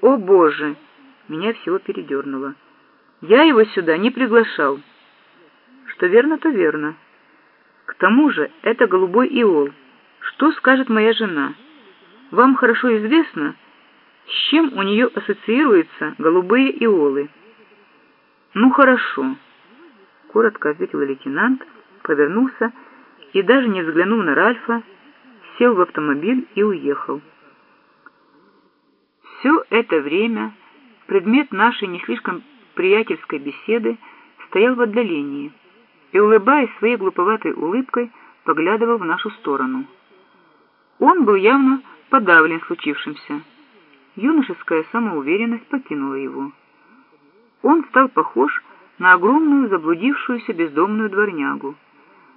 О, Боже! Меня всего передернуло. Я его сюда не приглашал. Что верно, то верно. К тому же это голубой иол. Что скажет моя жена? Вам хорошо известно, с чем у нее ассоциируются голубые иолы. Ну хорошо, коротко ответил лейтенант, повернулся и даже не взглянув на Ральфа, сел в автомобиль и уехал. Все это время предмет нашей не слишком приятельской беседы стоял в отдалении и, улыбаясь своей глуповатой улыбкой, поглядывал в нашу сторону. Он был явно подавлен случившимся. Юношеская самоуверенность покинула его. Он стал похож на огромную заблудившуюся бездомную дворнягу.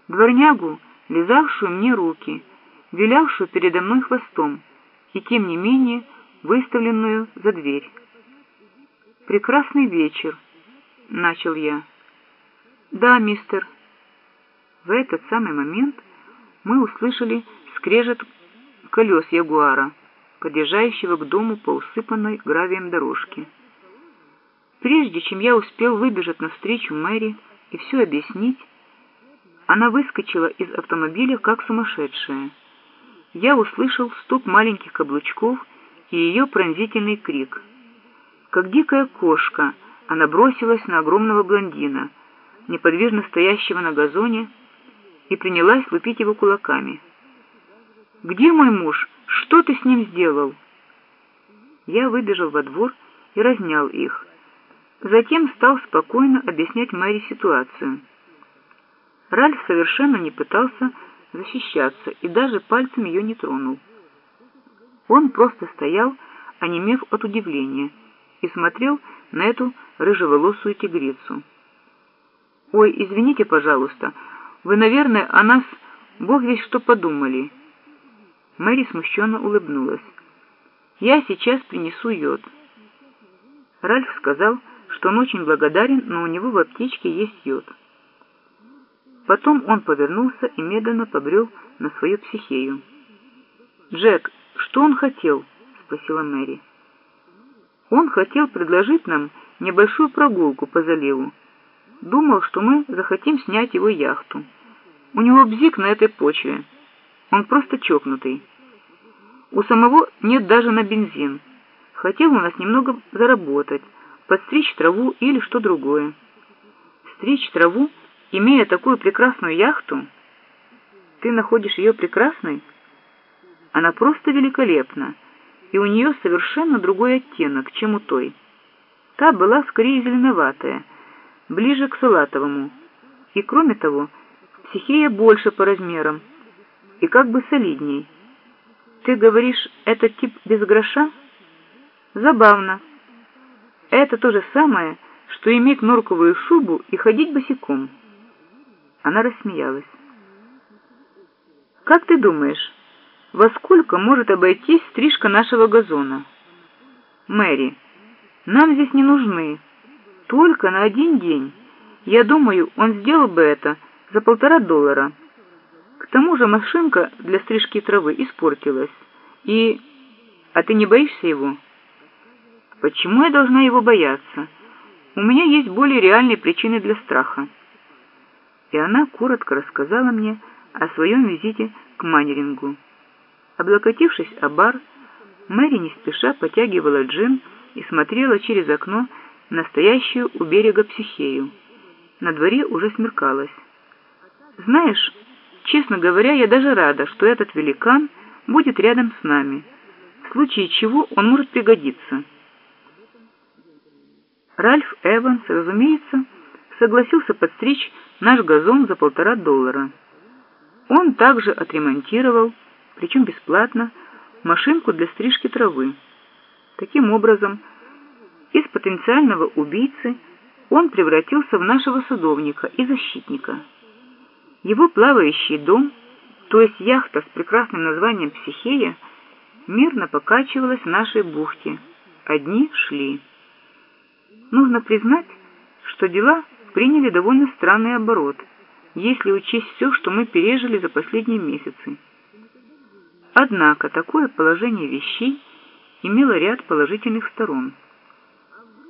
Дворнягу, лизавшую мне руки, вилявшую передо мной хвостом и, тем не менее, выставленную за дверь. «Прекрасный вечер», — начал я. «Да, мистер». В этот самый момент мы услышали скрежет колес Ягуара, подъезжающего к дому по усыпанной гравием дорожке. Прежде чем я успел выбежать навстречу Мэри и все объяснить, она выскочила из автомобиля как сумасшедшая. Я услышал стук маленьких каблучков и ее пронзительный крик. Как дикая кошка, она бросилась на огромного блондина, неподвижно стоящего на газоне, и принялась лупить его кулаками. «Где мой муж? Что ты с ним сделал?» Я выбежал во двор и разнял их. Затем стал спокойно объяснять Мэри ситуацию. Ральф совершенно не пытался защищаться и даже пальцем ее не тронул. Он просто стоял, онемев от удивления, и смотрел на эту рыжеволосую тигрицу. «Ой, извините, пожалуйста, вы, наверное, о нас бог весь что подумали». Мэри смущенно улыбнулась. «Я сейчас принесу йод». Ральф сказал, что он очень благодарен, но у него в аптечке есть йод. Потом он повернулся и медленно побрел на свою психею. «Джек, что он хотел?» — спросила Мэри. «Он хотел предложить нам небольшую прогулку по заливу. Думал, что мы захотим снять его яхту. У него бзик на этой почве. Он просто чокнутый. У самого нет даже на бензин. Хотел у нас немного заработать, подстричь траву или что другое. Стричь траву, имея такую прекрасную яхту? Ты находишь ее прекрасной? Она просто великолепна, и у нее совершенно другой оттенок, чем у той. Та была скорее зеленоватая, ближе к салатовому, и, кроме того, психея больше по размерам и как бы солидней. Ты говоришь, это тип без гроша? Забавно. Это то же самое, что иметь норковую шубу и ходить босиком. Она рассмеялась. Как ты думаешь, во сколько может обойтись стрижка нашего газона? Мэри, нам здесь не нужны. Только на один день. Я думаю, он сделал бы это за полтора доллара. К тому же машинка для стрижки травы испортилась. И... А ты не боишься его? Почему я должна его бояться? У меня есть более реальные причины для страха. И она коротко рассказала мне о своем визите к Манерингу. Облокотившись о бар, Мэри не спеша потягивала джин и смотрела через окно на стоящую у берега психею. На дворе уже смеркалось. «Знаешь, честно говоря, я даже рада, что этот великан будет рядом с нами, в случае чего он может пригодиться». Ральф Эванс, разумеется, согласился подстричь наш газон за полтора доллара. Он также отремонтировал причем бесплатно, машинку для стрижки травы. Таким образом, из потенциального убийцы он превратился в нашего садовника и защитника. Его плавающий дом, то есть яхта с прекрасным названием «Психея», мирно покачивалась в нашей бухте. Одни шли. Нужно признать, что дела приняли довольно странный оборот, если учесть все, что мы пережили за последние месяцы. Однако такое положение вещей имела ряд положительных сторон –